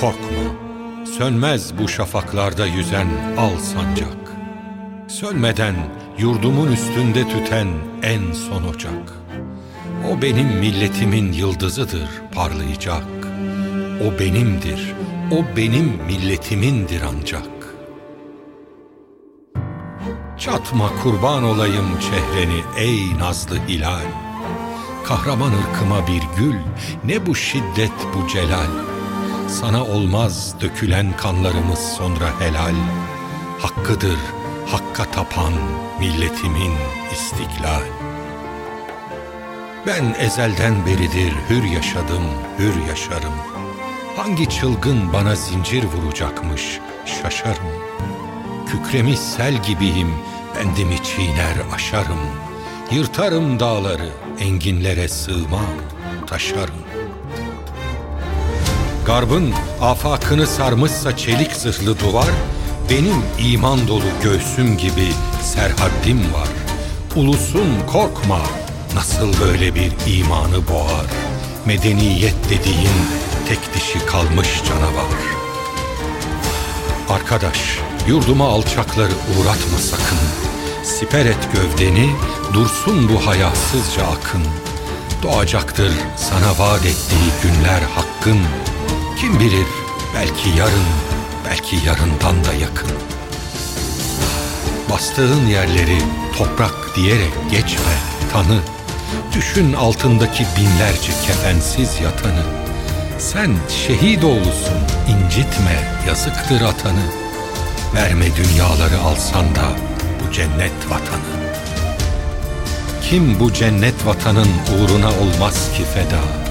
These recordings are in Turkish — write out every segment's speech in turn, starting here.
korkma. Sönmez bu şafaklarda yüzen al sancak. Sönmeden yurdumun üstünde tüten en son ocak. O benim milletimin yıldızıdır parlayacak. O benimdir, o benim milletimindir ancak. Çatma kurban olayım çehreni ey nazlı hilal. Kahraman ırkıma bir gül, ne bu şiddet bu celal. Sana olmaz dökülen kanlarımız sonra helal. Hakkıdır hakka tapan milletimin istiklal. Ben ezelden beridir hür yaşadım, hür yaşarım. Hangi çılgın bana zincir vuracakmış şaşarım. Kükremiş sel gibiyim, bendimi çiğner aşarım. Yırtarım dağları, enginlere sığmam, taşarım. Garbın afakını sarmışsa çelik zırhlı duvar, benim iman dolu göğsüm gibi serhaddim var. Ulusun korkma, nasıl böyle bir imanı boğar. Medeniyet dediğin tek dişi kalmış canavar. Arkadaş, yurduma alçakları uğratma sakın. Siper et gövdeni, dursun bu hayasızca akın. Doğacaktır sana vaat ettiği günler hakkın. Kim bilir belki yarın, belki yarından da yakın. Bastığın yerleri toprak diyerek geçme, tanı. Düşün altındaki binlerce kefensiz yatanı. Sen şehit oğlusun, incitme, yazıktır atanı. Verme dünyaları alsan da bu cennet vatanı. Kim bu cennet vatanın uğruna olmaz ki feda?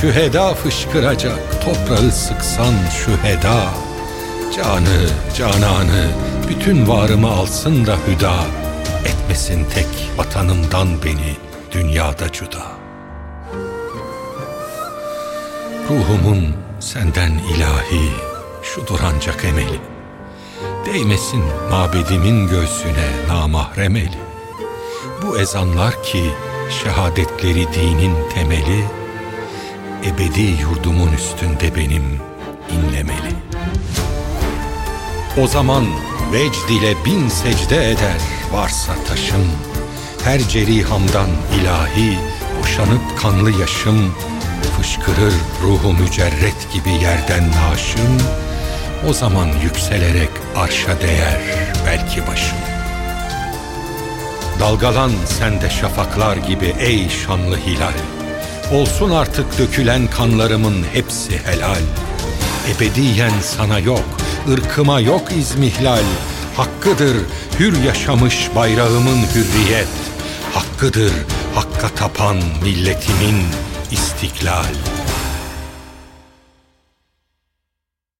Şüheda fışkıracak, toprağı sıksan şüheda. Canı, cananı, bütün varımı alsın da hüda. Etmesin tek vatanımdan beni dünyada cüda. Ruhumun senden ilahi, şudur ancak emeli. Değmesin mabedimin göğsüne namahrem eli. Bu ezanlar ki şehadetleri dinin temeli, ebedi yurdumun üstünde benim inlemeli. O zaman vecd ile bin secde eder varsa taşım, her cerihamdan ilahi boşanıp kanlı yaşım, fışkırır ruhu mücerret gibi yerden naşım, o zaman yükselerek arşa değer belki başım. Dalgalan sen de şafaklar gibi ey şanlı hilal. Olsun artık dökülen kanlarımın hepsi helal. Ebediyen sana yok, ırkıma yok izmihlal. Hakkıdır hür yaşamış bayrağımın hürriyet. Hakkıdır hakka tapan milletimin istiklal.